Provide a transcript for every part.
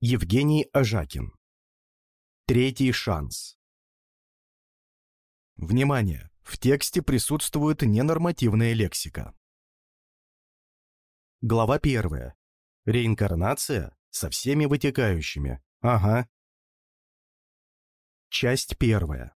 Евгений Ажакин. Третий шанс. Внимание! В тексте присутствует ненормативная лексика. Глава первая. Реинкарнация со всеми вытекающими. Ага. Часть первая.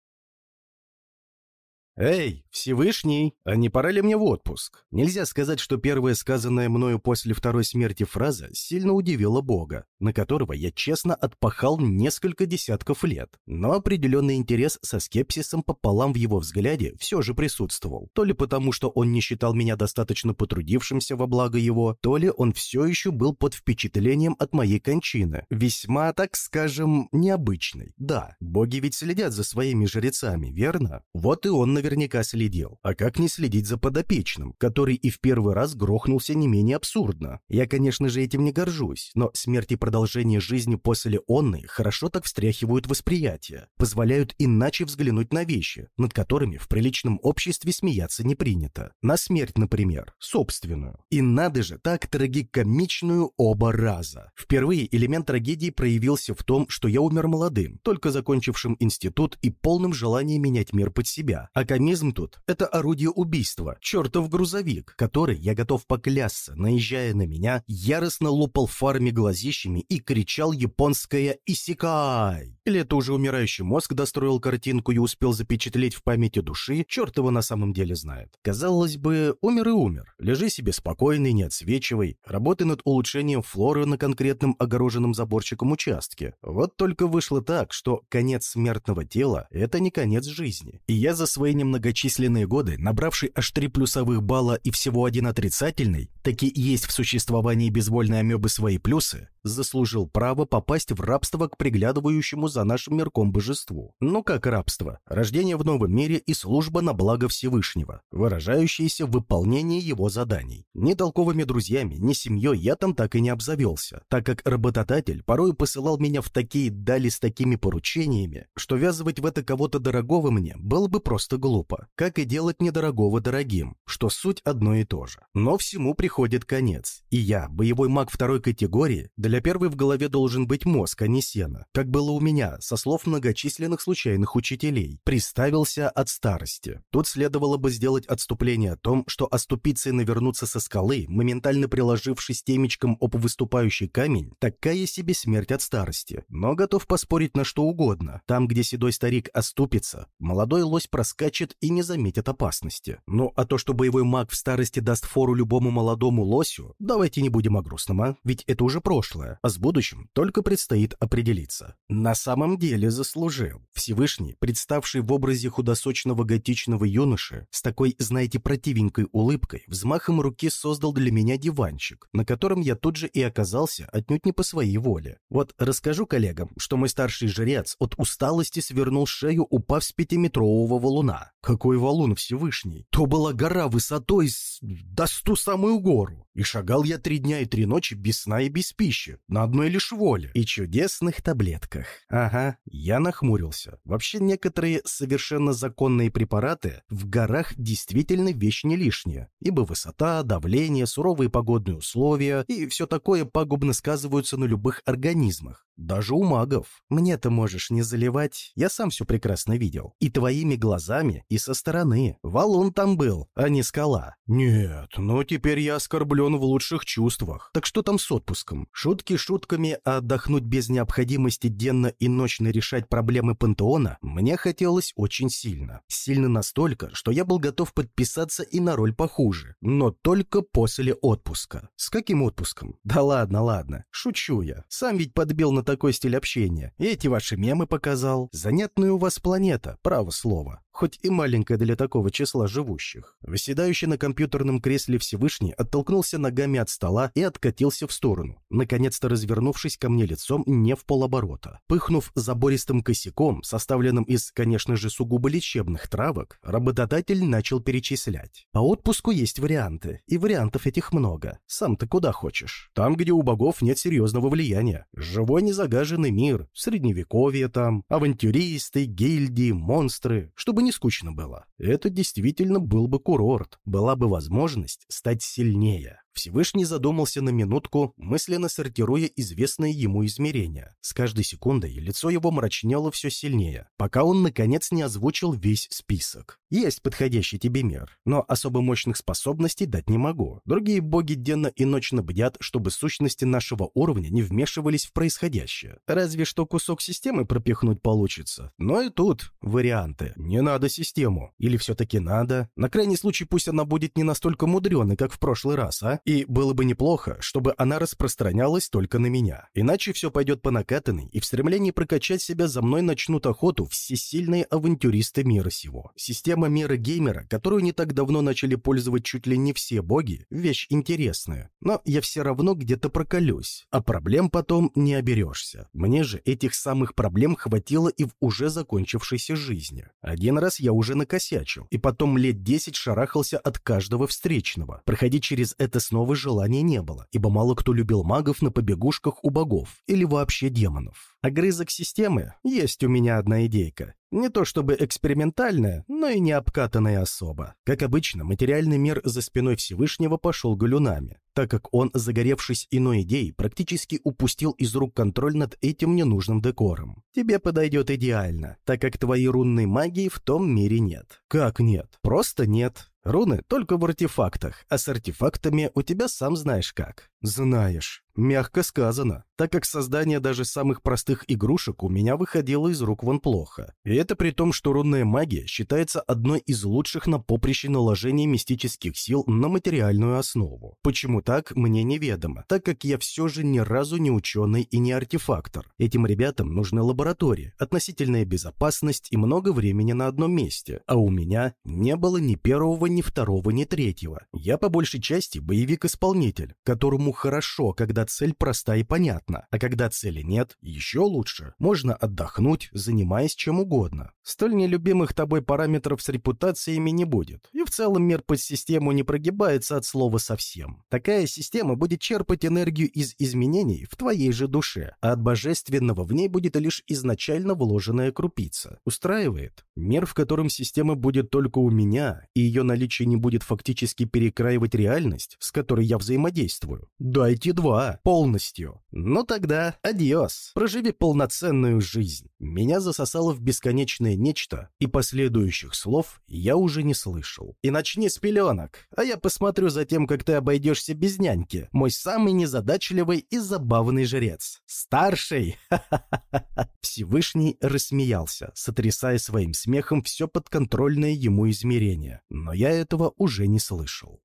«Эй, Всевышний, а не пора ли мне в отпуск?» Нельзя сказать, что первая сказанная мною после второй смерти фраза сильно удивила Бога, на которого я честно отпахал несколько десятков лет. Но определенный интерес со скепсисом пополам в его взгляде все же присутствовал. То ли потому, что он не считал меня достаточно потрудившимся во благо его, то ли он все еще был под впечатлением от моей кончины. Весьма, так скажем, необычной. Да, боги ведь следят за своими жрецами, верно? Вот и он, наверное, наверняка следил. А как не следить за подопечным, который и в первый раз грохнулся не менее абсурдно? Я, конечно же, этим не горжусь, но смерть и продолжение жизни после онны хорошо так встряхивают восприятие, позволяют иначе взглянуть на вещи, над которыми в приличном обществе смеяться не принято. На смерть, например, собственную. И надо же, так трагикомичную оба раза. Впервые элемент трагедии проявился в том, что я умер молодым, только закончившим институт и полным желанием менять мир под себя, а Комизм тут — это орудие убийства, чертов грузовик, который, я готов поклясться, наезжая на меня, яростно лупал фарами глазищами и кричал японское «Исикай!». Или это уже умирающий мозг достроил картинку и успел запечатлеть в памяти души, черт его на самом деле знает. Казалось бы, умер и умер. Лежи себе спокойный, не отсвечивай, работай над улучшением флоры на конкретном огороженном заборчиком участке. Вот только вышло так, что конец смертного тела — это не конец жизни. И я за свои немногочисленные годы, набравший аж три плюсовых балла и всего один отрицательный, таки есть в существовании безвольной амебы свои плюсы, заслужил право попасть в рабство к приглядывающему за нашим мирком божеству. Ну как рабство? Рождение в новом мире и служба на благо Всевышнего, выражающаяся в выполнении его заданий. Ни толковыми друзьями, ни семьей я там так и не обзавелся, так как работодатель порой посылал меня в такие дали с такими поручениями, что ввязывать в это кого-то дорогого мне было бы просто глупо, как и делать недорогого дорогим, что суть одно и то же. Но всему приходит конец, и я, боевой маг второй категории, для первой в голове должен быть мозг, а не сено, как было у меня, со слов многочисленных случайных учителей, приставился от старости. Тут следовало бы сделать отступление о том, что оступиться и навернуться со скалы, моментально приложившись темечком об выступающий камень, такая себе смерть от старости. Но готов поспорить на что угодно. Там, где седой старик оступится, молодой лось проскачет и не заметит опасности. Ну, а то, что боевой маг в старости даст фору любому молодому лосю, давайте не будем о грустном, а? Ведь это уже прошлое, а с будущим только предстоит определиться. На самом деле заслужил. Всевышний, представший в образе худосочного готичного юноши, с такой, знаете, противенькой улыбкой, взмахом руки создал для меня диванчик, на котором я тут же и оказался отнюдь не по своей воле. Вот расскажу коллегам, что мой старший жрец от усталости свернул шею, упав с пятиметрового валуна, какой валун Всевышний! То была гора высотой с... да с ту самую гору. И шагал я три дня и три ночи без сна и без пищи, на одной лишь воле. И чудесных таблетках. Ага, я нахмурился. Вообще некоторые совершенно законные препараты в горах действительно вещь не лишняя, ибо высота, давление, суровые погодные условия и все такое пагубно сказываются на любых организмах. Даже у магов. Мне-то можешь не заливать, я сам все прекрасно видел. И твоими глазами, и со стороны. Валун там был, а не скала. Нет, ну теперь я оскорблен в лучших чувствах. Так что там с отпуском? Шутки шутками, а отдохнуть без необходимости денно и ночно решать проблемы пантеона мне хотелось очень сильно. Сильно настолько, что я был готов подписаться и на роль похуже. Но только после отпуска. С каким отпуском? Да ладно, ладно. Шучу я. Сам ведь подбил на такой стиль общения. Эти ваши мемы показал. Занятная у вас планета, право слово хоть и маленькая для такого числа живущих. Выседающий на компьютерном кресле Всевышний оттолкнулся ногами от стола и откатился в сторону, наконец-то развернувшись ко мне лицом не в полоборота. Пыхнув забористым косяком, составленным из, конечно же, сугубо лечебных травок, работодатель начал перечислять. По отпуску есть варианты, и вариантов этих много. Сам ты куда хочешь? Там, где у богов нет серьезного влияния. Живой незагаженный мир, средневековье там, авантюристы, гильдии, монстры, чтобы не не скучно было. Это действительно был бы курорт, была бы возможность стать сильнее. Всевышний задумался на минутку, мысленно сортируя известные ему измерения. С каждой секундой лицо его мрачнело все сильнее, пока он, наконец, не озвучил весь список. Есть подходящий тебе мир, но особо мощных способностей дать не могу. Другие боги денно и ночно бдят, чтобы сущности нашего уровня не вмешивались в происходящее. Разве что кусок системы пропихнуть получится. Но и тут варианты. Не надо систему. Или все-таки надо. На крайний случай пусть она будет не настолько мудреной, как в прошлый раз, а? И было бы неплохо, чтобы она распространялась только на меня. Иначе все пойдет по накатанной, и в стремлении прокачать себя за мной начнут охоту всесильные авантюристы мира сего. Система мира геймера, которую не так давно начали пользовать чуть ли не все боги, вещь интересная. Но я все равно где-то проколюсь, а проблем потом не оберешься. Мне же этих самых проблем хватило и в уже закончившейся жизни. Один раз я уже накосячил, и потом лет десять шарахался от каждого встречного. Проходить через это снова желания не было, ибо мало кто любил магов на побегушках у богов или вообще демонов. Огрызок системы есть у меня одна идейка. Не то чтобы экспериментальная, но и не обкатанная особо. Как обычно, материальный мир за спиной Всевышнего пошел галюнами, так как он, загоревшись иной идеей, практически упустил из рук контроль над этим ненужным декором. Тебе подойдет идеально, так как твоей рунной магии в том мире нет. Как нет? Просто нет. Руны только в артефактах, а с артефактами у тебя сам знаешь как. Знаешь. Мягко сказано, так как создание даже самых простых игрушек у меня выходило из рук вон плохо. И это при том, что рунная магия считается одной из лучших на поприще наложения мистических сил на материальную основу. Почему так, мне неведомо, так как я все же ни разу не ученый и не артефактор. Этим ребятам нужны лаборатории, относительная безопасность и много времени на одном месте, а у меня не было ни первого, ни второго, ни третьего. Я по большей части боевик-исполнитель, которому хорошо, когда цель проста и понятна, а когда цели нет, еще лучше. Можно отдохнуть, занимаясь чем угодно. Столь нелюбимых тобой параметров с репутациями не будет. И в целом мир под систему не прогибается от слова совсем. Такая система будет черпать энергию из изменений в твоей же душе, а от божественного в ней будет лишь изначально вложенная крупица. Устраивает? Мир, в котором система будет только у меня, и ее наличие не будет фактически перекраивать реальность, с которой я взаимодействую. Дайте два полностью. Ну тогда адиос, проживи полноценную жизнь. Меня засосало в бесконечное нечто, и последующих слов я уже не слышал. И начни с пеленок, а я посмотрю за тем, как ты обойдешься без няньки, мой самый незадачливый и забавный жрец. Старший! Всевышний рассмеялся, сотрясая своим смехом все подконтрольное ему измерение, но я этого уже не слышал.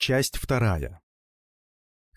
Часть вторая.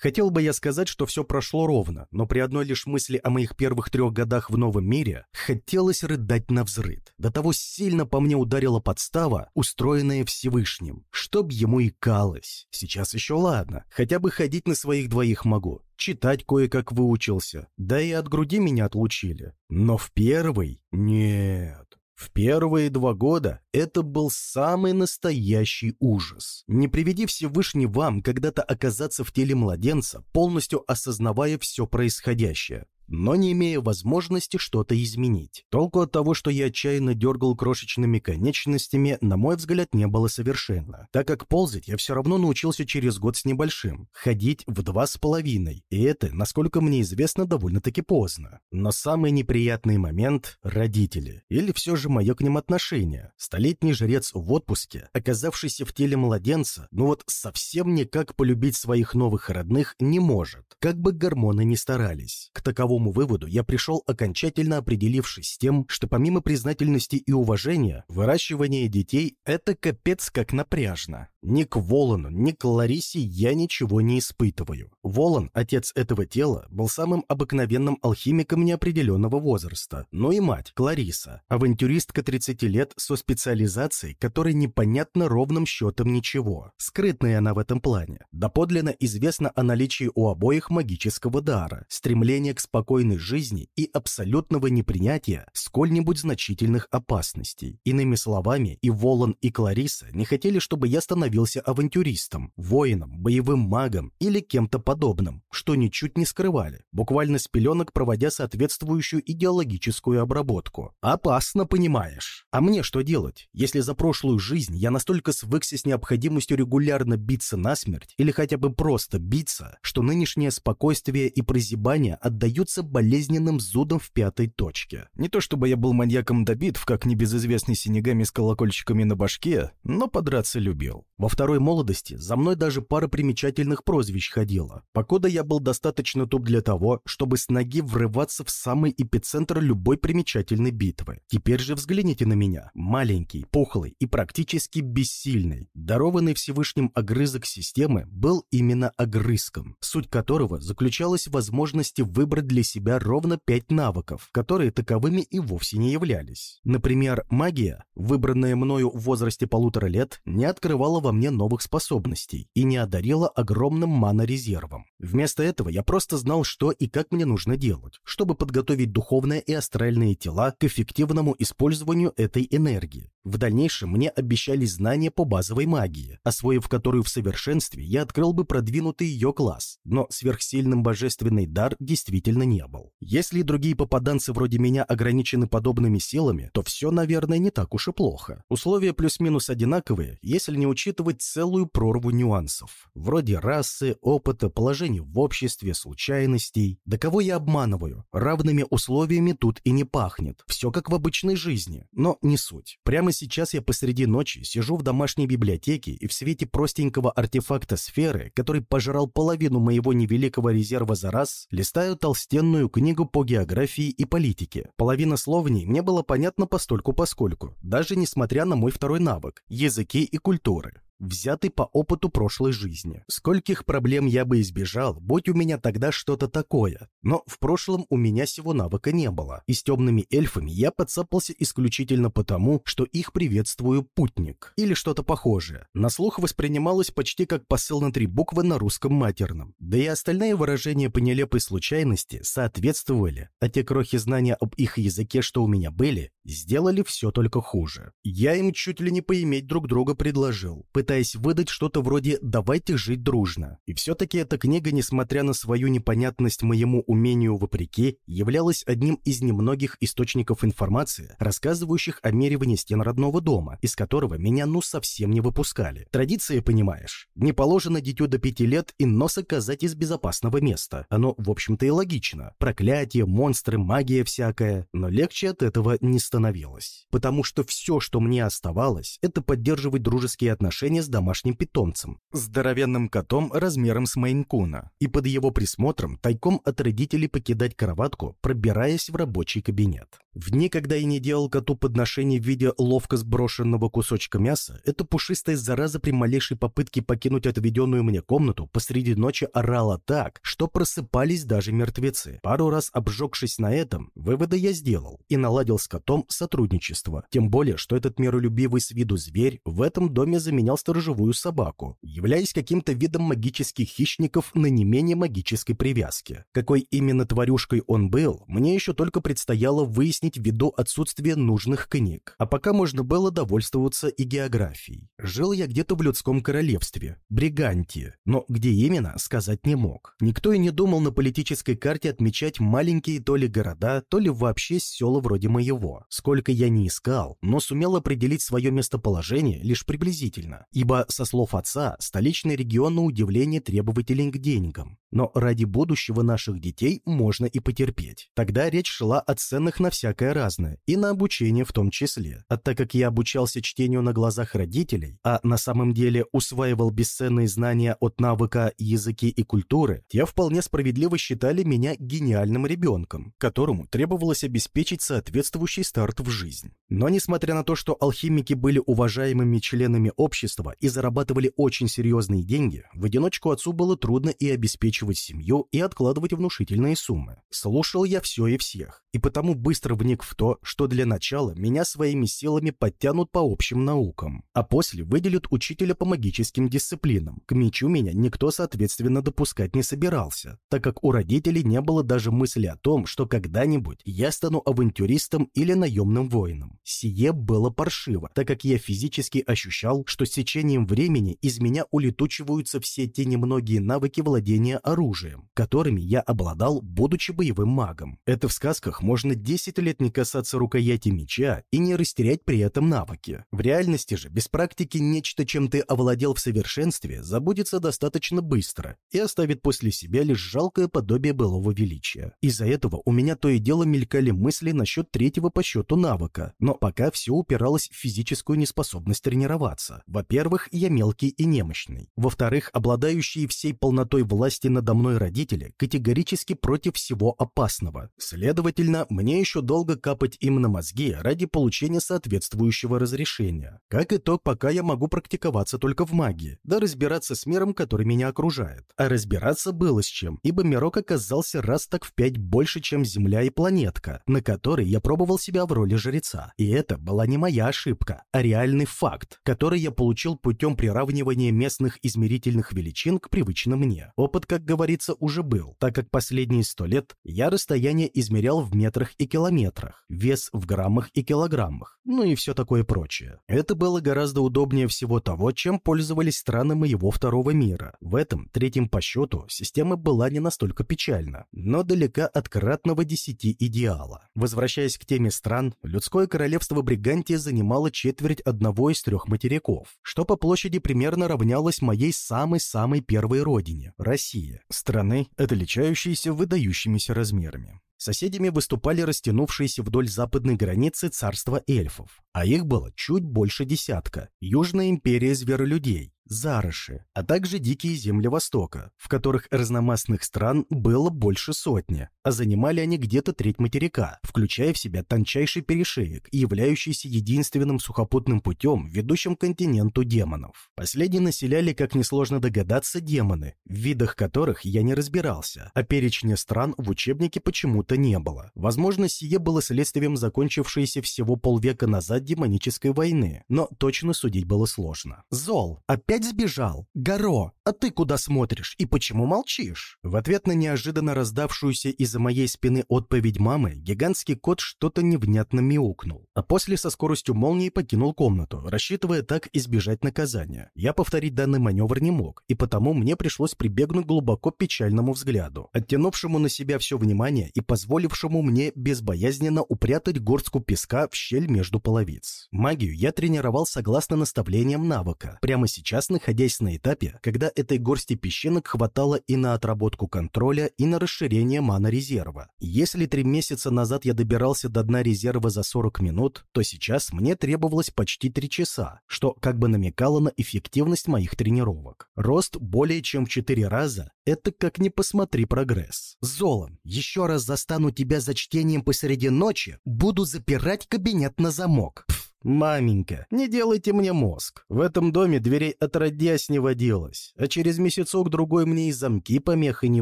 Хотел бы я сказать, что все прошло ровно, но при одной лишь мысли о моих первых трех годах в новом мире хотелось рыдать на взрыд. До того сильно по мне ударила подстава, устроенная Всевышним, чтоб ему и калось. Сейчас еще ладно, хотя бы ходить на своих двоих могу. Читать кое-как выучился, да и от груди меня отлучили. Но в первый — нет. В первые два года это был самый настоящий ужас. Не приведи Всевышний вам когда-то оказаться в теле младенца, полностью осознавая все происходящее но не имея возможности что-то изменить. Толку от того, что я отчаянно дергал крошечными конечностями, на мой взгляд, не было совершенно, так как ползать я все равно научился через год с небольшим, ходить в два с половиной, и это, насколько мне известно, довольно-таки поздно. Но самый неприятный момент — родители, или все же мое к ним отношение. Столетний жрец в отпуске, оказавшийся в теле младенца, ну вот совсем никак полюбить своих новых родных не может, как бы гормоны ни старались. К таковому такому выводу я пришел окончательно определившись с тем, что помимо признательности и уважения, выращивание детей – это капец как напряжно. Ни к Волану, ни к Ларисе я ничего не испытываю. Волан, отец этого тела, был самым обыкновенным алхимиком неопределенного возраста. Ну и мать, Клариса, авантюристка 30 лет со специализацией, которой непонятно ровным счетом ничего. Скрытная она в этом плане. Доподлинно известно о наличии у обоих магического дара, стремления к спокойной жизни и абсолютного непринятия сколь-нибудь значительных опасностей. Иными словами, и Волан, и Клариса не хотели, чтобы я становился становился авантюристом, воином, боевым магом или кем-то подобным, что ничуть не скрывали, буквально с пеленок проводя соответствующую идеологическую обработку. Опасно, понимаешь. А мне что делать, если за прошлую жизнь я настолько свыкся с необходимостью регулярно биться насмерть или хотя бы просто биться, что нынешнее спокойствие и прозябание отдаются болезненным зудом в пятой точке. Не то чтобы я был маньяком добит, как небезызвестный синегами с колокольчиками на башке, но подраться любил. Во второй молодости за мной даже пара примечательных прозвищ ходила. Покуда я был достаточно туп для того, чтобы с ноги врываться в самый эпицентр любой примечательной битвы. Теперь же взгляните на меня. Маленький, пухлый и практически бессильный. Дарованный Всевышним огрызок системы был именно огрызком, суть которого заключалась в возможности выбрать для себя ровно пять навыков, которые таковыми и вовсе не являлись. Например, магия, выбранная мною в возрасте полутора лет, не открывала во мне новых способностей и не одарила огромным мана-резервом. Вместо этого я просто знал, что и как мне нужно делать, чтобы подготовить духовное и астральные тела к эффективному использованию этой энергии. В дальнейшем мне обещали знания по базовой магии, освоив которую в совершенстве я открыл бы продвинутый ее класс, но сверхсильным божественный дар действительно не был. Если другие попаданцы вроде меня ограничены подобными силами, то все, наверное, не так уж и плохо. Условия плюс-минус одинаковые, если не учитывать целую прорву нюансов, вроде расы, опыта, положения в обществе, случайностей. Да кого я обманываю? Равными условиями тут и не пахнет. Все как в обычной жизни, но не суть. Прямо сейчас я посреди ночи сижу в домашней библиотеке и в свете простенького артефакта сферы, который пожрал половину моего невеликого резерва за раз, листаю толстенную книгу по географии и политике. Половина слов в ней мне было понятно постольку-поскольку, даже несмотря на мой второй навык – языки и культуры взятый по опыту прошлой жизни. Скольких проблем я бы избежал, будь у меня тогда что-то такое. Но в прошлом у меня сего навыка не было. И с темными эльфами я подцапался исключительно потому, что их приветствую путник. Или что-то похожее. На слух воспринималось почти как посыл на три буквы на русском матерном. Да и остальные выражения по нелепой случайности соответствовали, а те крохи знания об их языке, что у меня были, сделали все только хуже. Я им чуть ли не поиметь друг друга предложил, пытаясь выдать что-то вроде «давайте жить дружно». И все-таки эта книга, несмотря на свою непонятность моему умению вопреки, являлась одним из немногих источников информации, рассказывающих о мере вне стен родного дома, из которого меня ну совсем не выпускали. Традиция, понимаешь, не положено дитю до пяти лет и нос оказать из безопасного места. Оно, в общем-то, и логично. Проклятие, монстры, магия всякая. Но легче от этого не становилось. Потому что все, что мне оставалось, это поддерживать дружеские отношения с домашним питомцем, здоровенным котом размером с Мейнкуна, и под его присмотром тайком от родителей покидать кроватку, пробираясь в рабочий кабинет. В дни, когда я не делал коту подношений в виде ловко сброшенного кусочка мяса, эта пушистая зараза при малейшей попытке покинуть отведенную мне комнату посреди ночи орала так, что просыпались даже мертвецы. Пару раз обжегшись на этом, выводы я сделал и наладил с котом сотрудничество. Тем более, что этот миролюбивый с виду зверь в этом доме заменял сторожевую собаку, являясь каким-то видом магических хищников на не менее магической привязке. Какой именно тварюшкой он был, мне еще только предстояло выяснить ввиду отсутствия нужных книг. А пока можно было довольствоваться и географией. Жил я где-то в людском королевстве, Бригантии, но где именно, сказать не мог. Никто и не думал на политической карте отмечать маленькие то ли города, то ли вообще села вроде моего. Сколько я не искал, но сумел определить свое местоположение лишь приблизительно, ибо, со слов отца, столичный регион на удивление требователен к деньгам. Но ради будущего наших детей можно и потерпеть. Тогда речь шла о ценах на всякое разное, и на обучение в том числе. А так как я обучался чтению на глазах родителей, а на самом деле усваивал бесценные знания от навыка языки и культуры, те вполне справедливо считали меня гениальным ребенком, которому требовалось обеспечить соответствующий старт в жизнь. Но несмотря на то, что алхимики были уважаемыми членами общества и зарабатывали очень серьезные деньги, в одиночку отцу было трудно и обеспечивать семью, и откладывать внушительные суммы. Слушал я все и всех, и потому быстро вник в то, что для начала меня своими силами подтянут по общим наукам, а после выделят учителя по магическим дисциплинам. К мечу меня никто, соответственно, допускать не собирался, так как у родителей не было даже мысли о том, что когда-нибудь я стану авантюристом или наемным воином. Сие было паршиво, так как я физически ощущал, что с течением времени из меня улетучиваются все те немногие навыки владения оружием, которыми я обладал, будучи боевым магом. Это в сказках можно 10 лет не касаться рукояти меча и не растерять при этом навыки. В реальности же, без практики, нечто, чем ты овладел в совершенстве, забудется достаточно быстро и оставит после себя лишь жалкое подобие былого величия. Из-за этого у меня то и дело мелькали мысли насчет третьего по счету навыка, но пока все упиралось в физическую неспособность тренироваться. Во-первых, я мелкий и немощный. Во-вторых, обладающие всей полнотой власти надо мной родители категорически против всего опасного. Следовательно, мне еще долго капать им на мозги ради получения соответствующего разрешения. Как итог, пока я могу практиковаться только в магии, да разбираться с миром, который меня окружает. А разбираться было с чем, ибо мирок оказался раз так в пять больше, чем Земля и планетка, на которой я пробовал себя в роли жреца. И это была не моя ошибка, а реальный факт, который я получил путем приравнивания местных измерительных величин к привычным мне. Опыт, как говорится, уже был, так как последние сто лет я расстояние измерял в метрах и километрах, вес в граммах и килограммах, ну и все такое прочее. Это было гораздо удобнее всего того, чем пользовались страны моего второго мира. В этом, третьем по счету, система была не настолько печальна, но далека от кратного десяти идеала. Возвращаясь к теме стран, людское королевство Бригантия занимало четверть одного из трех материков, что по площади примерно равнялось моей самой-самой первой родине – России, страны, отличающейся выдающимися размерами. Соседями выступали растянувшиеся вдоль западной границы царства эльфов, а их было чуть больше десятка. Южная империя зверолюдей, Зарыши, а также дикие земли Востока, в которых разномастных стран было больше сотни, а занимали они где-то треть материка, включая в себя тончайший перешеек, являющийся единственным сухопутным путем, ведущим к континенту демонов. Последние населяли, как несложно догадаться, демоны, в видах которых я не разбирался, а перечня стран в учебнике почему-то не было. Возможно, сие было следствием закончившейся всего полвека назад демонической войны, но точно судить было сложно. Зол, опять опять сбежал? Горо, а ты куда смотришь и почему молчишь?» В ответ на неожиданно раздавшуюся из-за моей спины отповедь мамы, гигантский кот что-то невнятно мяукнул, а после со скоростью молнии покинул комнату, рассчитывая так избежать наказания. Я повторить данный маневр не мог, и потому мне пришлось прибегнуть к глубоко печальному взгляду, оттянувшему на себя все внимание и позволившему мне безбоязненно упрятать горстку песка в щель между половиц. Магию я тренировал согласно наставлениям навыка. Прямо сейчас сейчас находясь на этапе, когда этой горсти песчинок хватало и на отработку контроля, и на расширение мана-резерва. Если три месяца назад я добирался до дна резерва за 40 минут, то сейчас мне требовалось почти 3 часа, что как бы намекало на эффективность моих тренировок. Рост более чем в 4 раза – это как ни посмотри прогресс. Золом, еще раз застану тебя за чтением посреди ночи, буду запирать кабинет на замок. Пф, «Маменька, не делайте мне мозг. В этом доме дверей отродясь не водилось, а через месяцок-другой мне и замки помехой не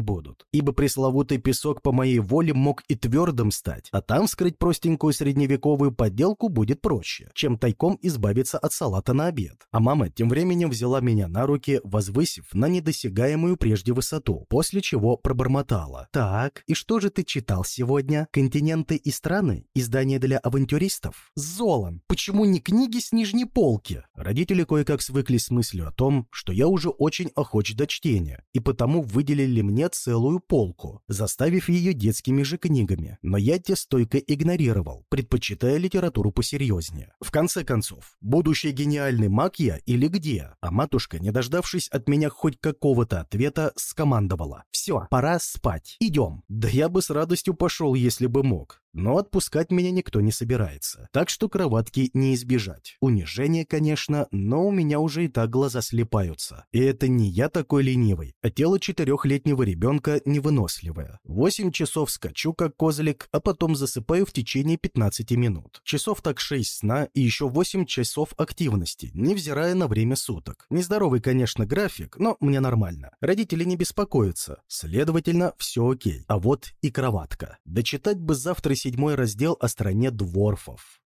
будут, ибо пресловутый песок по моей воле мог и твердым стать, а там вскрыть простенькую средневековую подделку будет проще, чем тайком избавиться от салата на обед». А мама тем временем взяла меня на руки, возвысив на недосягаемую прежде высоту, после чего пробормотала. «Так, и что же ты читал сегодня? Континенты и страны? Издание для авантюристов? Золом! Почему почему не книги с нижней полки? Родители кое-как свыклись с мыслью о том, что я уже очень охоч до чтения, и потому выделили мне целую полку, заставив ее детскими же книгами. Но я те стойко игнорировал, предпочитая литературу посерьезнее. В конце концов, будущий гениальный маг я или где? А матушка, не дождавшись от меня хоть какого-то ответа, скомандовала. «Все, пора спать. Идем». Да я бы с радостью пошел, если бы мог. Но отпускать меня никто не собирается, так что кроватки не избежать. Унижение, конечно, но у меня уже и так глаза слепаются. И это не я такой ленивый, а тело четырехлетнего ребенка невыносливое. Восемь часов скачу как козлик, а потом засыпаю в течение 15 минут. Часов так шесть сна и еще восемь часов активности, невзирая на время суток. Нездоровый, конечно, график, но мне нормально. Родители не беспокоятся, следовательно, все окей. А вот и кроватка. Дочитать бы завтра седьмой раздел о стране дворфов.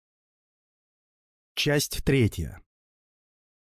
Часть третья.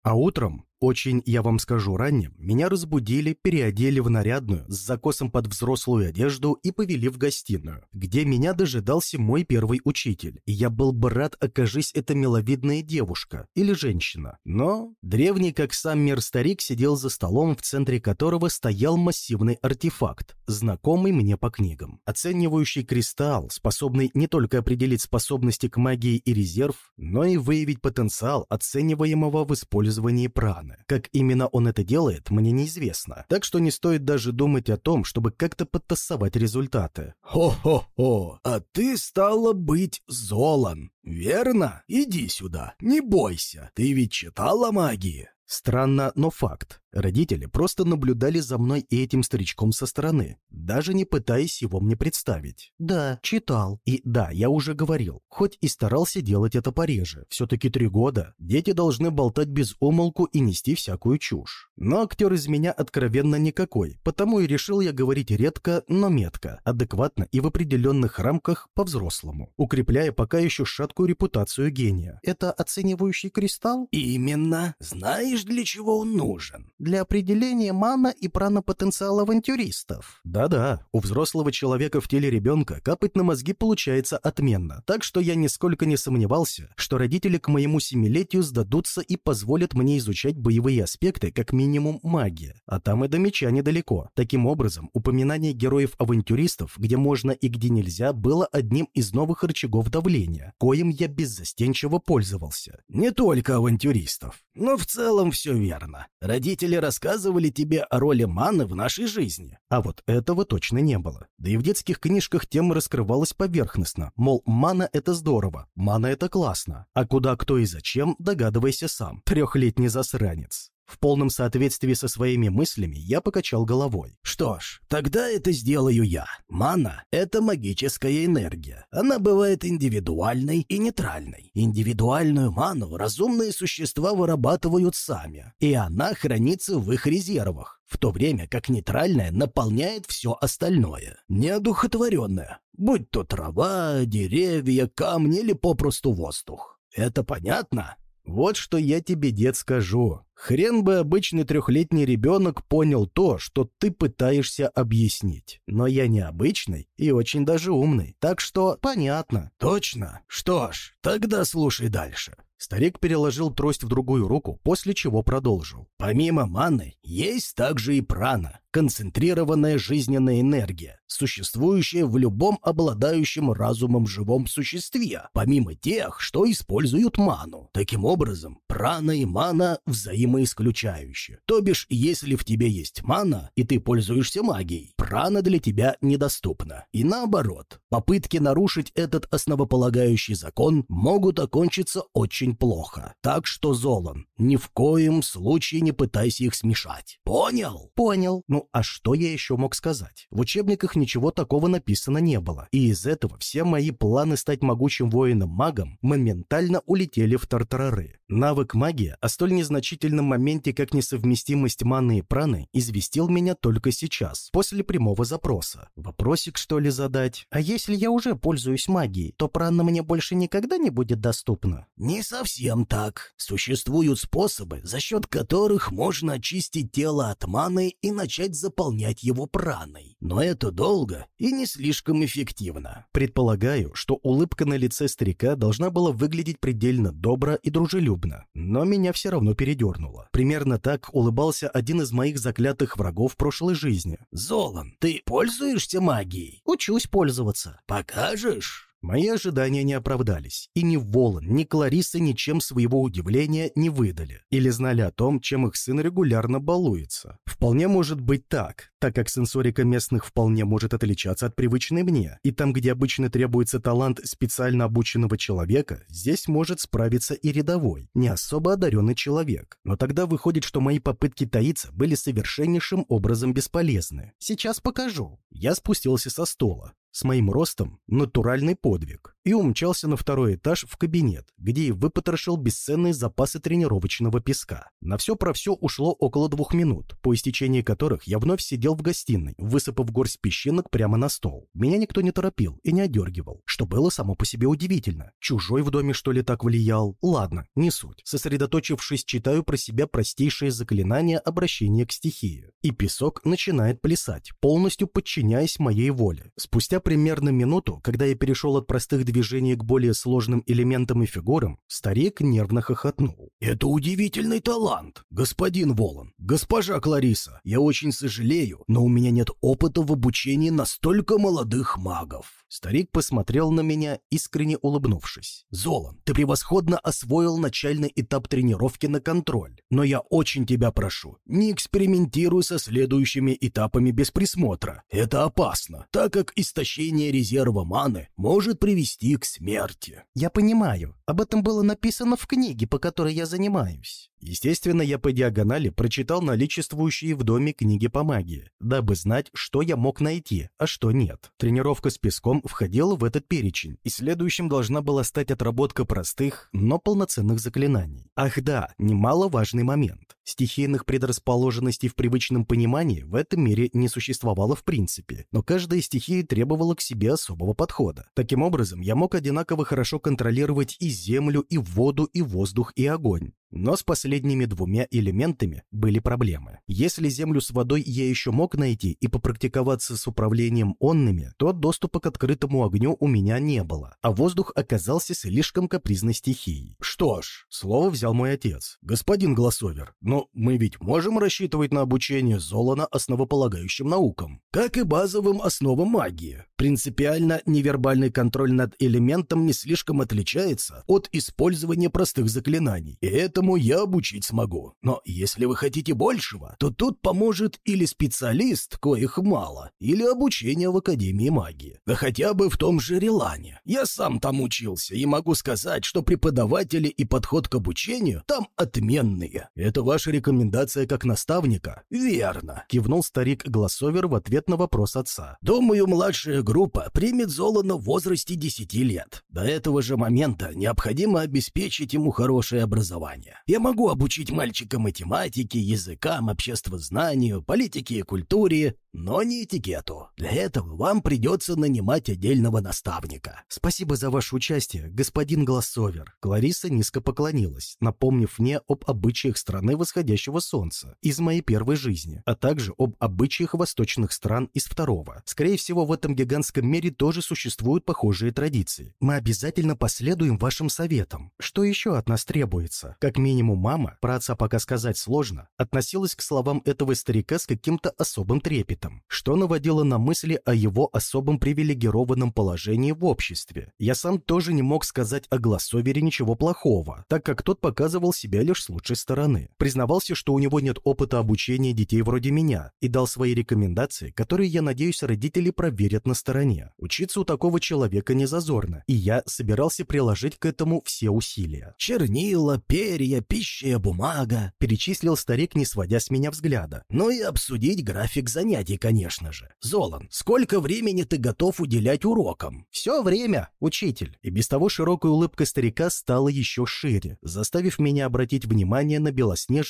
А утром очень, я вам скажу, ранним, меня разбудили, переодели в нарядную, с закосом под взрослую одежду и повели в гостиную, где меня дожидался мой первый учитель. И я был бы рад, окажись это миловидная девушка или женщина. Но древний, как сам мир старик, сидел за столом, в центре которого стоял массивный артефакт, знакомый мне по книгам. Оценивающий кристалл, способный не только определить способности к магии и резерв, но и выявить потенциал оцениваемого в использовании праны стороны. Как именно он это делает, мне неизвестно. Так что не стоит даже думать о том, чтобы как-то подтасовать результаты. «Хо-хо-хо! А ты, стала быть, Золан, верно? Иди сюда, не бойся. Ты ведь читала магии?» Странно, но факт. Родители просто наблюдали за мной и этим старичком со стороны, даже не пытаясь его мне представить. Да, читал. И да, я уже говорил, хоть и старался делать это пореже, все-таки три года, дети должны болтать без умолку и нести всякую чушь. Но актер из меня откровенно никакой, потому и решил я говорить редко, но метко, адекватно и в определенных рамках по-взрослому, укрепляя пока еще шаткую репутацию гения. Это оценивающий кристалл? Именно. Знаешь, для чего он нужен? Для определения мана и пранопотенциала авантюристов. Да-да, у взрослого человека в теле ребенка капать на мозги получается отменно, так что я нисколько не сомневался, что родители к моему семилетию сдадутся и позволят мне изучать боевые аспекты, как минимум магия, а там и до меча недалеко. Таким образом, упоминание героев-авантюристов, где можно и где нельзя, было одним из новых рычагов давления, коим я беззастенчиво пользовался. Не только авантюристов, но в целом все верно. Родители родители рассказывали тебе о роли маны в нашей жизни. А вот этого точно не было. Да и в детских книжках тема раскрывалась поверхностно, мол, мана — это здорово, мана — это классно. А куда, кто и зачем, догадывайся сам. Трехлетний засранец. В полном соответствии со своими мыслями я покачал головой. Что ж, тогда это сделаю я. Мана — это магическая энергия. Она бывает индивидуальной и нейтральной. Индивидуальную ману разумные существа вырабатывают сами, и она хранится в их резервах в то время как нейтральная наполняет все остальное, неодухотворенное, будь то трава, деревья, камни или попросту воздух. Это понятно? Вот что я тебе, дед, скажу. Хрен бы обычный трехлетний ребенок понял то, что ты пытаешься объяснить. Но я не обычный и очень даже умный, так что понятно. Точно? Что ж, тогда слушай дальше. Старик переложил трость в другую руку, после чего продолжил. Помимо маны, есть также и прана, концентрированная жизненная энергия, существующая в любом обладающем разумом живом существе, помимо тех, что используют ману. Таким образом, прана и мана взаимоисключающие. То бишь, если в тебе есть мана, и ты пользуешься магией, прана для тебя недоступна. И наоборот, попытки нарушить этот основополагающий закон могут окончиться очень плохо. Так что, Золан, ни в коем случае не пытайся их смешать. Понял? Понял. Ну, а что я еще мог сказать? В учебниках ничего такого написано не было. И из этого все мои планы стать могучим воином-магом моментально улетели в тартарары. Навык магии о столь незначительном моменте, как несовместимость маны и праны, известил меня только сейчас, после прямого запроса. Вопросик, что ли, задать? А если я уже пользуюсь магией, то прана мне больше никогда не будет доступна? Не совсем так. Существуют способы, за счет которых можно очистить тело от маны и начать заполнять его праной. Но это долго и не слишком эффективно. Предполагаю, что улыбка на лице старика должна была выглядеть предельно добро и дружелюбно, но меня все равно передернуло. Примерно так улыбался один из моих заклятых врагов прошлой жизни. «Золан, ты пользуешься магией?» «Учусь пользоваться». «Покажешь?» Мои ожидания не оправдались, и ни Волан, ни Клариса ничем своего удивления не выдали или знали о том, чем их сын регулярно балуется. Вполне может быть так, так как сенсорика местных вполне может отличаться от привычной мне, и там, где обычно требуется талант специально обученного человека, здесь может справиться и рядовой, не особо одаренный человек. Но тогда выходит, что мои попытки таиться были совершеннейшим образом бесполезны. Сейчас покажу. Я спустился со стола, с моим ростом натуральный подвиг. и умчался на второй этаж в кабинет, где и выпотрошил бесценные запасы тренировочного песка. На все про все ушло около двух минут, по истечении которых я вновь сидел в гостиной, высыпав горсть песчинок прямо на стол. Меня никто не торопил и не одергивал, что было само по себе удивительно. Чужой в доме, что ли, так влиял? Ладно, не суть. Сосредоточившись, читаю про себя простейшее заклинание обращения к стихии. И песок начинает плясать, полностью подчиняясь моей воле. Спустя примерно минуту, когда я перешел от простых движений к более сложным элементам и фигурам, старик нервно хохотнул. «Это удивительный талант, господин Волан. Госпожа Клариса, я очень сожалею, но у меня нет опыта в обучении настолько молодых магов». Старик посмотрел на меня, искренне улыбнувшись. «Золан, ты превосходно освоил начальный этап тренировки на контроль, но я очень тебя прошу, не экспериментируй со следующими этапами без присмотра. Это опасно, так как истощение резерва маны может привести к смерти». «Я понимаю. Об этом было написано в книге, по которой я занимаюсь». Естественно, я по диагонали прочитал наличествующие в доме книги по магии, дабы знать, что я мог найти, а что нет. Тренировка с песком входила в этот перечень, и следующим должна была стать отработка простых, но полноценных заклинаний. Ах да, немаловажный момент. Стихийных предрасположенностей в привычном понимании в этом мире не существовало в принципе, но каждая стихия требовала к себе особого подхода. Таким образом, я мог одинаково хорошо контролировать и землю, и воду, и воздух, и огонь. Но с последними двумя элементами были проблемы. Если землю с водой я еще мог найти и попрактиковаться с управлением онными, то доступа к открытому огню у меня не было, а воздух оказался слишком капризной стихией. Что ж, слово взял мой отец. Господин Глассовер, но мы ведь можем рассчитывать на обучение Золана основополагающим наукам, как и базовым основам магии. Принципиально невербальный контроль над элементом не слишком отличается от использования простых заклинаний, и этому я обучить смогу. Но если вы хотите большего, то тут поможет или специалист, коих мало, или обучение в Академии магии. Да хотя бы в том же Релане. Я сам там учился и могу сказать, что преподаватели и подход к обучению там отменные. Это ваша рекомендация как наставника? Верно, кивнул старик Глассовер в ответ на вопрос отца. Думаю, младшая группа примет Золана в возрасте 10 лет. До этого же момента необходимо обеспечить ему хорошее образование. Я могу обучить мальчика математике, языкам, обществознанию, политике и культуре, но не этикету. Для этого вам придется нанимать отдельного наставника. Спасибо за ваше участие, господин Глассовер. Клариса низко поклонилась, напомнив мне об обычаях страны восходящего солнца из моей первой жизни, а также об обычаях восточных стран из второго. Скорее всего, в этом гигантском мире тоже существуют похожие традиции. Мы обязательно последуем вашим советам. Что еще от нас требуется? Как минимум мама, про отца пока сказать сложно, относилась к словам этого старика с каким-то особым трепетом что наводило на мысли о его особом привилегированном положении в обществе. Я сам тоже не мог сказать о Глассовере ничего плохого, так как тот показывал себя лишь с лучшей стороны. Признавался, что у него нет опыта обучения детей вроде меня, и дал свои рекомендации, которые, я надеюсь, родители проверят на стороне. Учиться у такого человека не зазорно, и я собирался приложить к этому все усилия. «Чернила, перья, пища, бумага», — перечислил старик, не сводя с меня взгляда. «Ну и обсудить график занятий конечно же. Золан, сколько времени ты готов уделять урокам? Все время, учитель. И без того широкая улыбка старика стала еще шире, заставив меня обратить внимание на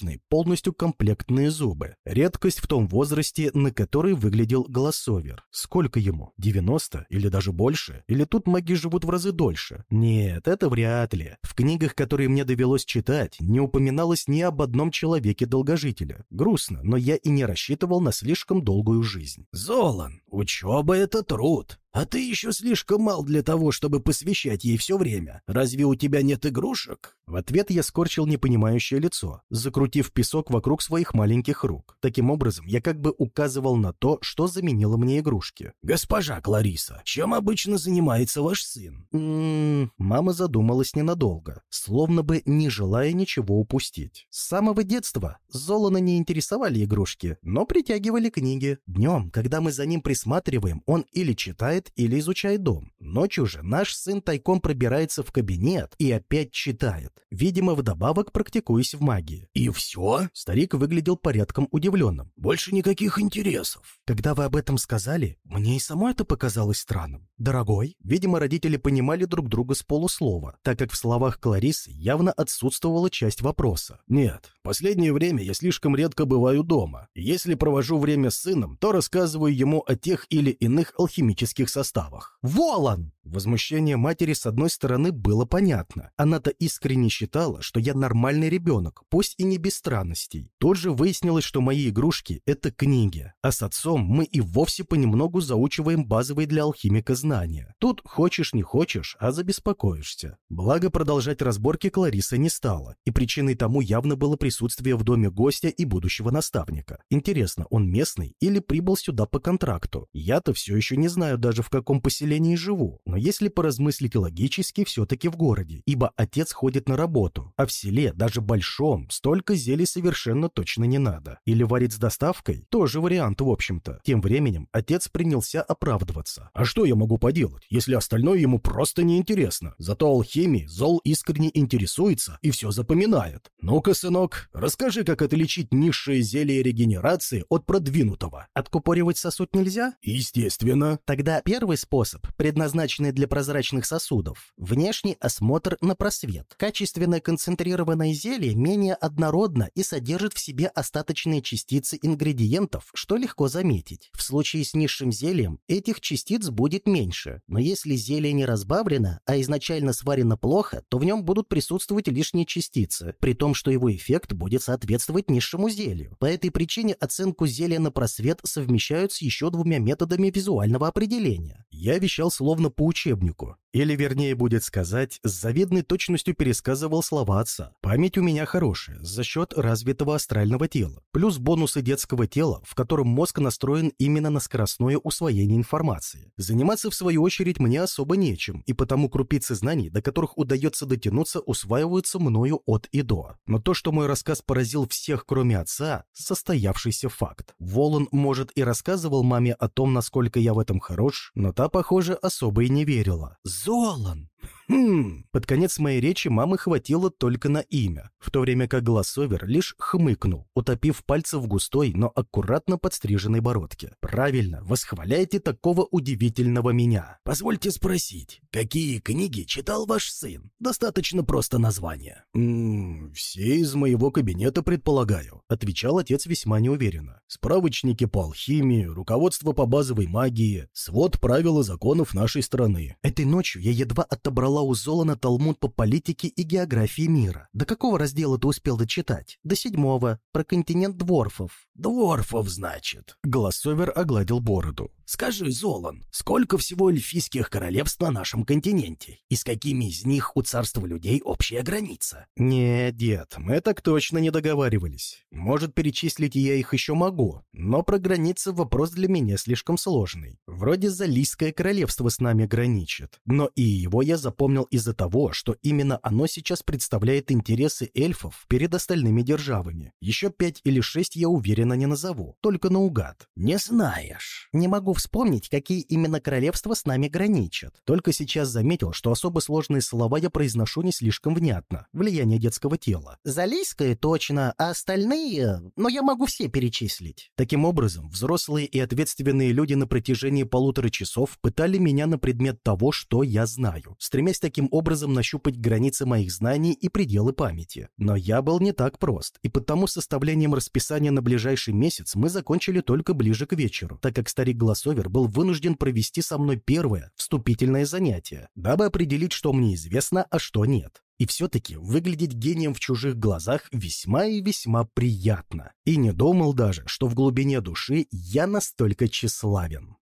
белоснежные, полностью комплектные зубы. Редкость в том возрасте, на который выглядел голосовер. Сколько ему? 90 или даже больше? Или тут маги живут в разы дольше? Нет, это вряд ли. В книгах, которые мне довелось читать, не упоминалось ни об одном человеке-долгожителя. Грустно, но я и не рассчитывал на слишком долгую жизнь. «Золан, учеба — это труд. А ты еще слишком мал для того, чтобы посвящать ей все время. Разве у тебя нет игрушек?» В ответ я скорчил непонимающее лицо, закрутив песок вокруг своих маленьких рук. Таким образом, я как бы указывал на то, что заменило мне игрушки. «Госпожа Клариса, чем обычно занимается ваш сын?» М -м -м, Мама задумалась ненадолго, словно бы не желая ничего упустить. С самого детства Золана не интересовали игрушки, но притягивали книги. Днем, когда мы за ним присматриваем, он или читает, читает или изучает дом. Ночью же наш сын тайком пробирается в кабинет и опять читает, видимо, вдобавок практикуясь в магии. «И все?» Старик выглядел порядком удивленным. «Больше никаких интересов». Когда вы об этом сказали, мне и само это показалось странным. Дорогой, видимо, родители понимали друг друга с полуслова, так как в словах Кларисы явно отсутствовала часть вопроса. «Нет, последнее время я слишком редко бываю дома. Если провожу время с сыном, то рассказываю ему о тех или иных алхимических составах». «Волан!» Возмущение матери с одной стороны было понятно. Она-то искренне считала, что я нормальный ребенок, пусть и не без странностей. Тут же выяснилось, что мои игрушки — это книги, а с отцом мы и вовсе понемногу заучиваем базовые для алхимика знания. Тут хочешь не хочешь, а забеспокоишься. Благо продолжать разборки Клариса не стала, и причиной тому явно было присутствие в доме гостя и будущего наставника. Интересно, он местный или прибыл сюда по контракту? Я-то все еще не знаю даже в каком поселении живу, но если поразмыслить логически, все-таки в городе, ибо отец ходит на работу, а в селе, даже большом, столько зелий совершенно точно не надо. Или варить с доставкой? Тоже вариант, в общем-то. Тем временем отец принялся оправдываться. А что я могу поделать, если остальное ему просто неинтересно? Зато алхимией Зол искренне интересуется и все запоминает. Ну-ка, сынок, расскажи, как отличить низшее зелье регенерации от продвинутого. Откупоривать сосуд нельзя? Естественно. Тогда первый способ, предназначенный предназначенный для прозрачных сосудов. Внешний осмотр на просвет. Качественное концентрированное зелье менее однородно и содержит в себе остаточные частицы ингредиентов, что легко заметить. В случае с низшим зельем этих частиц будет меньше, но если зелье не разбавлено, а изначально сварено плохо, то в нем будут присутствовать лишние частицы, при том, что его эффект будет соответствовать низшему зелью. По этой причине оценку зелья на просвет совмещают с еще двумя методами визуального определения. Я вещал словно по учебнику. Или, вернее, будет сказать, с завидной точностью пересказывал слова отца. Память у меня хорошая, за счет развитого астрального тела. Плюс бонусы детского тела, в котором мозг настроен именно на скоростное усвоение информации. Заниматься, в свою очередь, мне особо нечем, и потому крупицы знаний, до которых удается дотянуться, усваиваются мною от и до. Но то, что мой рассказ поразил всех, кроме отца, состоявшийся факт. Волан, может, и рассказывал маме о том, насколько я в этом хорош, но та, похоже, особо и не верила. Золан! Хм. Под конец моей речи мамы хватило только на имя, в то время как Глассовер лишь хмыкнул, утопив пальцы в густой, но аккуратно подстриженной бородке. Правильно, восхваляйте такого удивительного меня. Позвольте спросить, какие книги читал ваш сын? Достаточно просто название. Ммм, все из моего кабинета, предполагаю, отвечал отец весьма неуверенно. Справочники по алхимии, руководство по базовой магии, свод правил и законов нашей страны. Этой ночью я едва отобрала у Золана Талмуд по политике и географии мира. До какого раздела ты успел дочитать? До седьмого. Про континент дворфов. Дворфов, значит. Голосовер огладил бороду. Скажи, Золан, сколько всего эльфийских королевств на нашем континенте? И с какими из них у царства людей общая граница? Нет, дед, мы так точно не договаривались. Может, перечислить я их еще могу, но про границы вопрос для меня слишком сложный. Вроде Залийское королевство с нами граничит, но и его я запомнил из-за того, что именно оно сейчас представляет интересы эльфов перед остальными державами. Еще пять или шесть я уверенно не назову, только наугад. Не знаешь. Не могу вспомнить, какие именно королевства с нами граничат. Только сейчас заметил, что особо сложные слова я произношу не слишком внятно. Влияние детского тела. Залийское точно, а остальные... Но я могу все перечислить. Таким образом, взрослые и ответственные люди на протяжении полутора часов пытали меня на предмет того, что я знаю, стремясь таким образом нащупать границы моих знаний и пределы памяти. Но я был не так прост, и потому составлением расписания на ближайший месяц мы закончили только ближе к вечеру, так как старик Голосов Кросовер был вынужден провести со мной первое, вступительное занятие, дабы определить, что мне известно, а что нет. И все-таки выглядеть гением в чужих глазах весьма и весьма приятно. И не думал даже, что в глубине души я настолько тщеславен.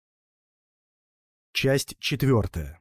Часть четвертая.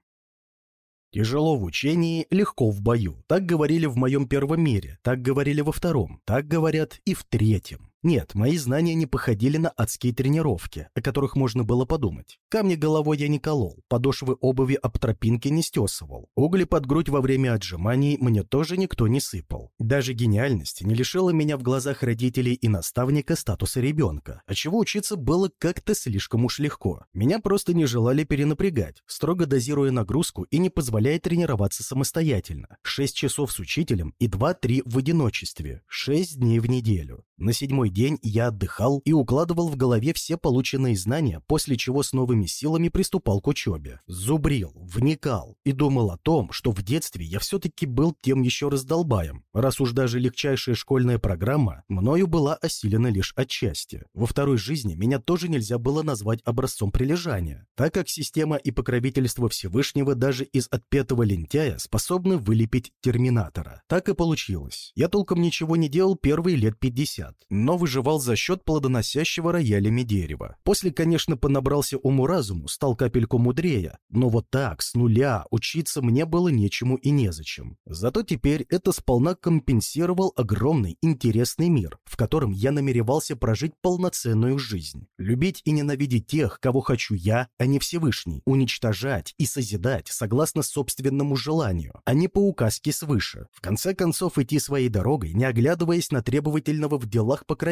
Тяжело в учении, легко в бою. Так говорили в моем первом мире, так говорили во втором, так говорят и в третьем. Нет, мои знания не походили на адские тренировки, о которых можно было подумать. Камни головой я не колол, подошвы обуви об тропинке не стесывал. Угли под грудь во время отжиманий мне тоже никто не сыпал. Даже гениальность не лишила меня в глазах родителей и наставника статуса ребенка, отчего учиться было как-то слишком уж легко. Меня просто не желали перенапрягать, строго дозируя нагрузку и не позволяя тренироваться самостоятельно. Шесть часов с учителем и два-три в одиночестве. Шесть дней в неделю. На седьмой день я отдыхал и укладывал в голове все полученные знания, после чего с новыми силами приступал к учебе. Зубрил, вникал и думал о том, что в детстве я все-таки был тем еще раздолбаем, раз уж даже легчайшая школьная программа мною была осилена лишь отчасти. Во второй жизни меня тоже нельзя было назвать образцом прилежания, так как система и покровительство Всевышнего даже из отпетого лентяя способны вылепить терминатора. Так и получилось. Я толком ничего не делал первые лет 50, но выживал за счет плодоносящего роялями дерева. После, конечно, понабрался уму-разуму, стал капельку мудрее, но вот так, с нуля, учиться мне было нечему и незачем. Зато теперь это сполна компенсировал огромный интересный мир, в котором я намеревался прожить полноценную жизнь. Любить и ненавидеть тех, кого хочу я, а не Всевышний. Уничтожать и созидать согласно собственному желанию, а не по указке свыше. В конце концов идти своей дорогой, не оглядываясь на требовательного в делах покровителя.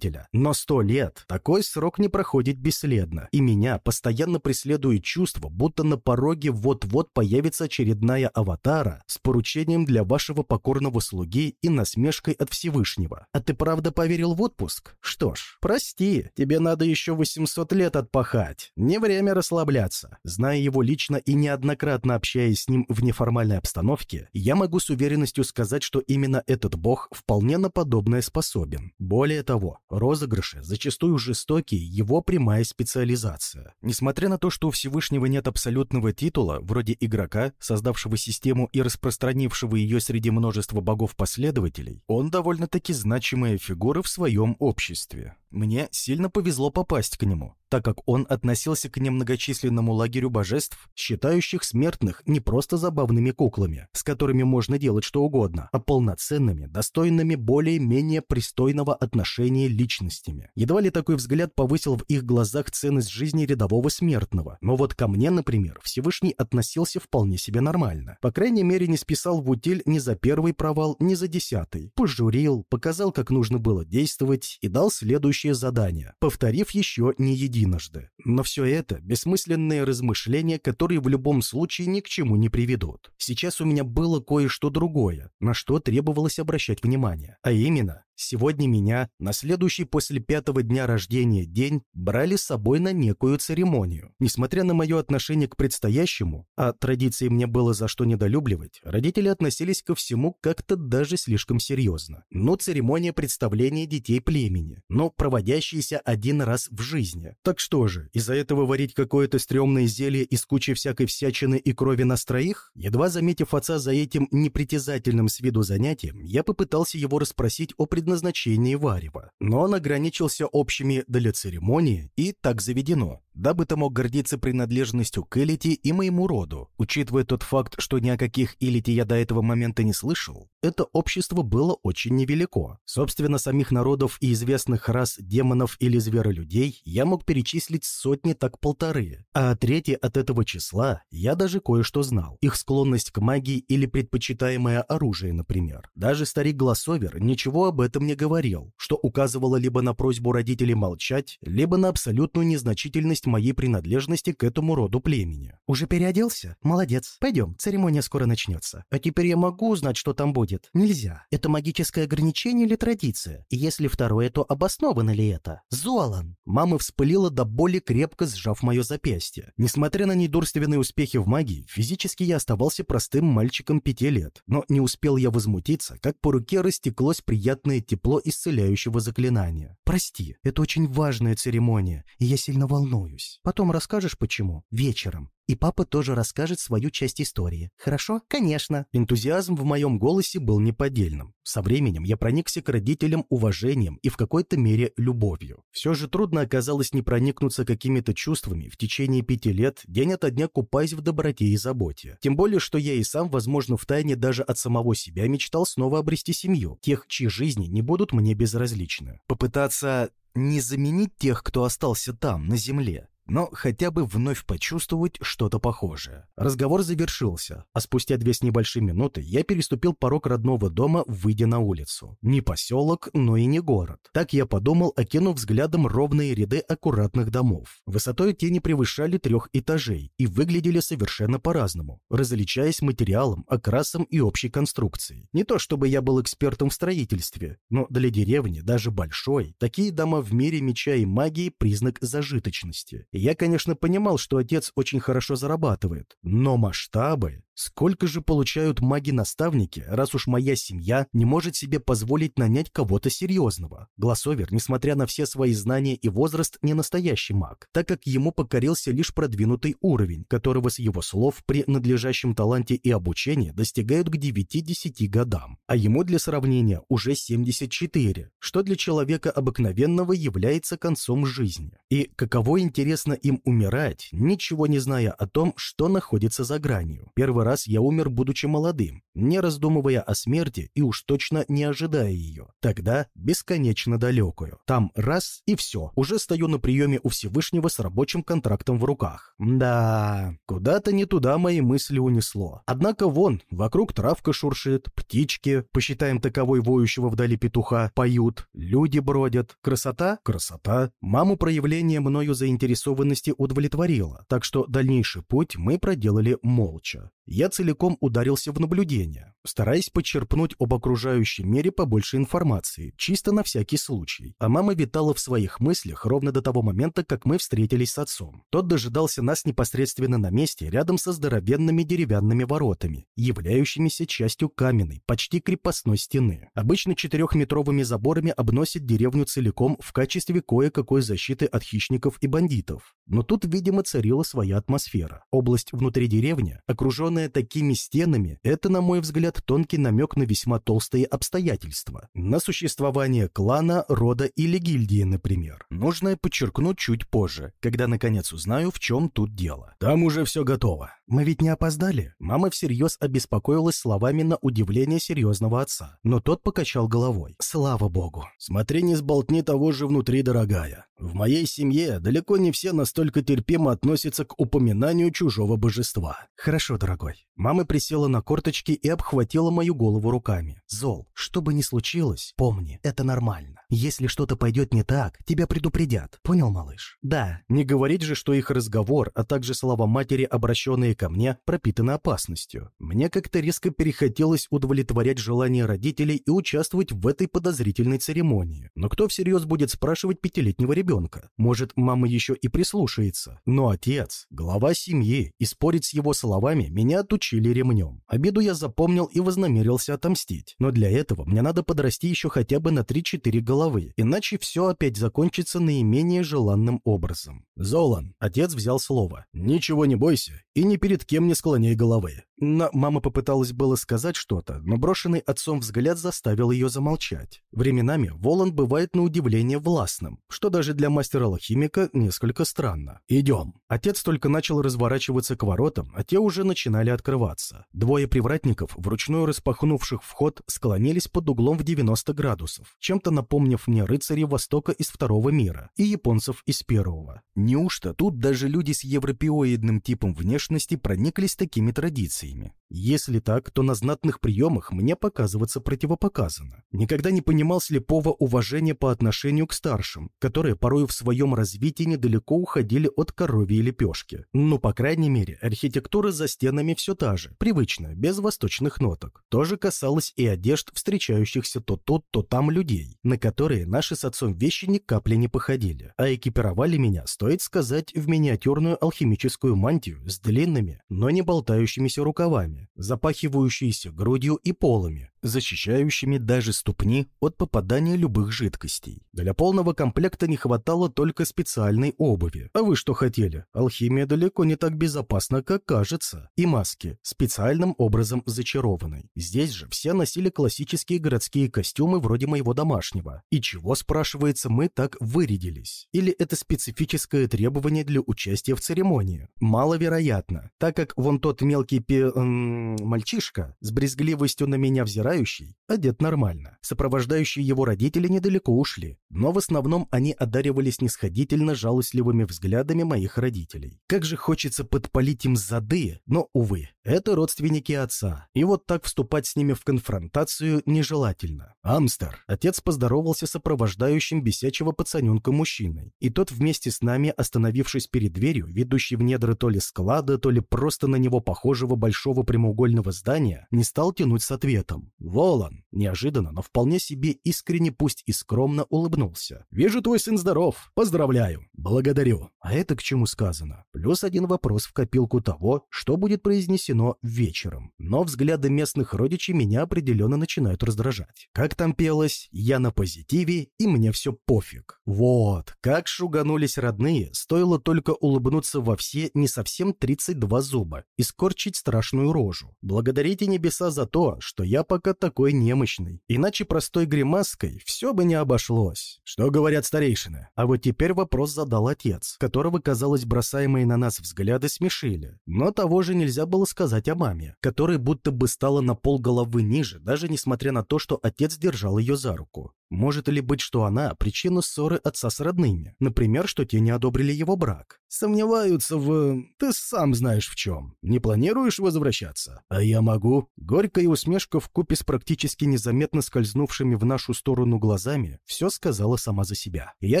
Но сто лет, такой срок не проходит бесследно, и меня постоянно преследует чувство, будто на пороге вот-вот появится очередная аватара с поручением для вашего покорного слуги и насмешкой от Всевышнего. А ты правда поверил в отпуск? Что ж, прости, тебе надо еще 800 лет отпахать. Не время расслабляться. Зная его лично и неоднократно общаясь с ним в неформальной обстановке, я могу с уверенностью сказать, что именно этот бог вполне на подобное способен. Более того, розыгрыши зачастую жестокие, его прямая специализация. Несмотря на то, что у Всевышнего нет абсолютного титула, вроде игрока, создавшего систему и распространившего ее среди множества богов-последователей, он довольно-таки значимая фигура в своем обществе. Мне сильно повезло попасть к нему, так как он относился к немногочисленному лагерю божеств, считающих смертных не просто забавными куклами, с которыми можно делать что угодно, а полноценными, достойными более-менее пристойного отношения личностями. Едва ли такой взгляд повысил в их глазах ценность жизни рядового смертного, но вот ко мне, например, Всевышний относился вполне себе нормально. По крайней мере, не списал в утиль ни за первый провал, ни за десятый. Пожурил, показал, как нужно было действовать и дал следующий следующее задание, повторив еще не единожды. Но все это – бессмысленные размышления, которые в любом случае ни к чему не приведут. Сейчас у меня было кое-что другое, на что требовалось обращать внимание, а именно Сегодня меня, на следующий после пятого дня рождения день, брали с собой на некую церемонию. Несмотря на мое отношение к предстоящему, а традиции мне было за что недолюбливать, родители относились ко всему как-то даже слишком серьезно. Но церемония представления детей племени, но проводящаяся один раз в жизни. Так что же, из-за этого варить какое-то стрёмное зелье из кучи всякой всячины и крови на троих? Едва заметив отца за этим непритязательным с виду занятием, я попытался его расспросить о предназначении предназначении варева, но он ограничился общими для церемонии и так заведено дабы ты мог гордиться принадлежностью к элите и моему роду. Учитывая тот факт, что ни о каких элите я до этого момента не слышал, это общество было очень невелико. Собственно, самих народов и известных рас демонов или зверолюдей я мог перечислить сотни так полторы, а третье от этого числа я даже кое-что знал. Их склонность к магии или предпочитаемое оружие, например. Даже старик Глассовер ничего об этом не говорил, что указывало либо на просьбу родителей молчать, либо на абсолютную незначительность моей принадлежности к этому роду племени. Уже переоделся? Молодец. Пойдем, церемония скоро начнется. А теперь я могу узнать, что там будет? Нельзя. Это магическое ограничение или традиция? И если второе, то обосновано ли это? Золан! Мама вспылила до боли, крепко сжав мое запястье. Несмотря на недурственные успехи в магии, физически я оставался простым мальчиком пяти лет. Но не успел я возмутиться, как по руке растеклось приятное тепло исцеляющего заклинания. Прости, это очень важная церемония, и я сильно волнуюсь. Потом расскажешь, почему? Вечером. И папа тоже расскажет свою часть истории. Хорошо? Конечно. Энтузиазм в моем голосе был неподдельным. Со временем я проникся к родителям уважением и в какой-то мере любовью. Все же трудно оказалось не проникнуться какими-то чувствами в течение пяти лет, день ото дня купаясь в доброте и заботе. Тем более, что я и сам, возможно, втайне даже от самого себя мечтал снова обрести семью, тех, чьи жизни не будут мне безразличны. Попытаться не заменить тех, кто остался там, на земле, но хотя бы вновь почувствовать что-то похожее. Разговор завершился, а спустя две с небольшим минуты я переступил порог родного дома, выйдя на улицу. Не поселок, но и не город. Так я подумал, окинув взглядом ровные ряды аккуратных домов. Высотой те не превышали трех этажей и выглядели совершенно по-разному, различаясь материалом, окрасом и общей конструкцией. Не то чтобы я был экспертом в строительстве, но для деревни, даже большой, такие дома в мире меча и магии – признак зажиточности я, конечно, понимал, что отец очень хорошо зарабатывает, но масштабы... Сколько же получают маги-наставники, раз уж моя семья не может себе позволить нанять кого-то серьезного? Глассовер, несмотря на все свои знания и возраст, не настоящий маг, так как ему покорился лишь продвинутый уровень, которого с его слов при надлежащем таланте и обучении достигают к 9-10 годам, а ему для сравнения уже 74, что для человека обыкновенного является концом жизни. И каково интересно им умирать, ничего не зная о том, что находится за гранью. Первый раз я умер, будучи молодым, не раздумывая о смерти и уж точно не ожидая ее. Тогда бесконечно далекую. Там раз и все, уже стою на приеме у Всевышнего с рабочим контрактом в руках. Да, куда-то не туда мои мысли унесло. Однако вон, вокруг травка шуршит, птички, посчитаем таковой воющего вдали петуха, поют, люди бродят. Красота? Красота. Маму проявление мною заинтересованности удовлетворило, так что дальнейший путь мы проделали молча я целиком ударился в наблюдение, стараясь почерпнуть об окружающем мире побольше информации, чисто на всякий случай. А мама витала в своих мыслях ровно до того момента, как мы встретились с отцом. Тот дожидался нас непосредственно на месте, рядом со здоровенными деревянными воротами, являющимися частью каменной, почти крепостной стены. Обычно четырехметровыми заборами обносит деревню целиком в качестве кое-какой защиты от хищников и бандитов. Но тут, видимо, царила своя атмосфера. Область внутри деревни, окруженная такими стенами, это, на мой взгляд, тонкий намек на весьма толстые обстоятельства. На существование клана, рода или гильдии, например. Нужно подчеркнуть чуть позже, когда наконец узнаю, в чем тут дело. Там уже все готово. Мы ведь не опоздали? Мама всерьез обеспокоилась словами на удивление серьезного отца. Но тот покачал головой. Слава богу. Смотри, не сболтни того же внутри, дорогая. В моей семье далеко не все настолько терпимо относятся к упоминанию чужого божества. Хорошо, дорогой. Мама присела на корточки и обхватила мою голову руками. Зол, что бы ни случилось, помни, это нормально. Если что-то пойдет не так, тебя предупредят. Понял, малыш? Да. Не говорить же, что их разговор, а также слова матери, обращенные ко мне, пропитаны опасностью. Мне как-то резко перехотелось удовлетворять желание родителей и участвовать в этой подозрительной церемонии. Но кто всерьез будет спрашивать пятилетнего ребенка? Может, мама еще и прислушается. Но отец, глава семьи, и спорить с его словами меня отучили ремнем. Обиду я запомнил и вознамерился отомстить. Но для этого мне надо подрасти еще хотя бы на 3-4 головы, иначе все опять закончится наименее желанным образом. «Золан», — отец взял слово, — «ничего не бойся и ни перед кем не склоняй головы. Но мама попыталась было сказать что-то, но брошенный отцом взгляд заставил ее замолчать. Временами Волан бывает на удивление властным, что даже для мастера-алхимика несколько странно. «Идем». Отец только начал разворачиваться к воротам, а те уже начинали открываться. Двое привратников, вручную распахнувших вход, склонились под углом в 90 градусов, чем-то напомнив мне рыцарей Востока из Второго мира и японцев из Первого. Неужто тут даже люди с европеоидным типом внешности прониклись такими традициями? Традициями. Если так, то на знатных приемах мне показываться противопоказано. Никогда не понимал слепого уважения по отношению к старшим, которые порой в своем развитии недалеко уходили от коровьей лепешки. Ну, по крайней мере, архитектура за стенами все та же, привычная, без восточных ноток. То же касалось и одежд, встречающихся то тут, то там людей, на которые наши с отцом вещи ни капли не походили. А экипировали меня, стоит сказать, в миниатюрную алхимическую мантию с длинными, но не болтающимися рукавами, запахивающиеся грудью и полами, защищающими даже ступни от попадания любых жидкостей. Для полного комплекта не хватало только специальной обуви. А вы что хотели? Алхимия далеко не так безопасна, как кажется. И маски, специальным образом зачарованной. Здесь же все носили классические городские костюмы вроде моего домашнего. И чего, спрашивается, мы так вырядились? Или это специфическое требование для участия в церемонии? Маловероятно, так как вон тот мелкий пи... Эм, мальчишка с брезгливостью на меня взирающий одет нормально. Сопровождающие его родители недалеко ушли, но в основном они одаривали снисходительно жалостливыми взглядами моих родителей. Как же хочется подпалить им зады, но, увы, это родственники отца, и вот так вступать с ними в конфронтацию нежелательно. «Амстер!» Отец поздоровался сопровождающим бесячего пацаненка мужчиной, и тот вместе с нами, остановившись перед дверью, ведущей в недра то ли склада, то ли просто на него похожего большого прямоугольного здания, не стал тянуть с ответом. «Волан!» Неожиданно, но вполне себе искренне, пусть и скромно улыбнулся. «Вижу, твой сын здоров. Поздравляю!» «Благодарю!» А это к чему сказано? Плюс один вопрос в копилку того, что будет произнесено вечером. Но взгляды местных родичей меня определенно начинают раздражать. Как там пелось, я на позитиве, и мне все пофиг. Вот, как шуганулись родные, стоило только улыбнуться во все не совсем 32 зуба и скорчить страшную рожу. Благодарите небеса за то, что я пока такой немощный. Иначе простой гримаской все бы не обошлось. Что говорят старейшины? А вот теперь вопрос задал отец, которого, казалось, бросаемые на нас взгляды смешили. Но того же нельзя было сказать о маме, которая будто бы стала на пол головы ниже, даже несмотря на то, что отец держал ее за руку. Может ли быть, что она – причина ссоры отца с родными? Например, что те не одобрили его брак? Сомневаются в... Ты сам знаешь в чем. Не планируешь возвращаться? А я могу. Горькая усмешка в купе с практически незаметно скользнувшими в нашу сторону глазами все сказала сама за себя. Я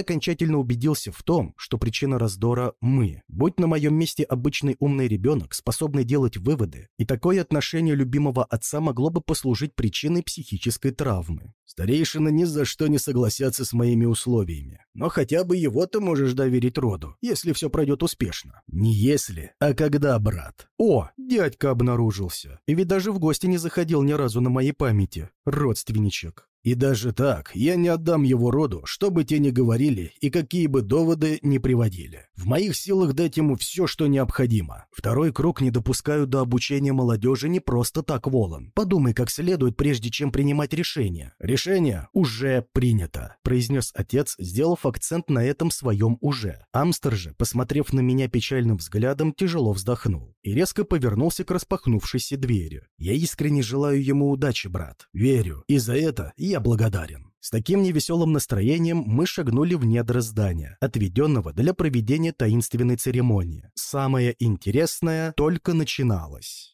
окончательно убедился в том, что причина раздора – мы. Будь на моем месте обычный умный ребенок, способный делать выводы, и такое отношение любимого отца могло бы послужить причиной психической травмы. Старейшина ни за что не согласятся с моими условиями. Но хотя бы его ты можешь доверить роду, если все пройдет успешно. Не если, а когда, брат. О, дядька обнаружился. И ведь даже в гости не заходил ни разу на моей памяти. Родственничек. И даже так я не отдам его роду, что бы те ни говорили и какие бы доводы ни приводили. В моих силах дать ему все, что необходимо. Второй круг не допускаю до обучения молодежи не просто так, Волан. Подумай как следует, прежде чем принимать решение. Решение уже принято, произнес отец, сделав акцент на этом своем «уже». Амстер же, посмотрев на меня печальным взглядом, тяжело вздохнул и резко повернулся к распахнувшейся двери. Я искренне желаю ему удачи, брат. Верю. И за это я я благодарен. С таким невеселым настроением мы шагнули в недра здания, отведенного для проведения таинственной церемонии. Самое интересное только начиналось.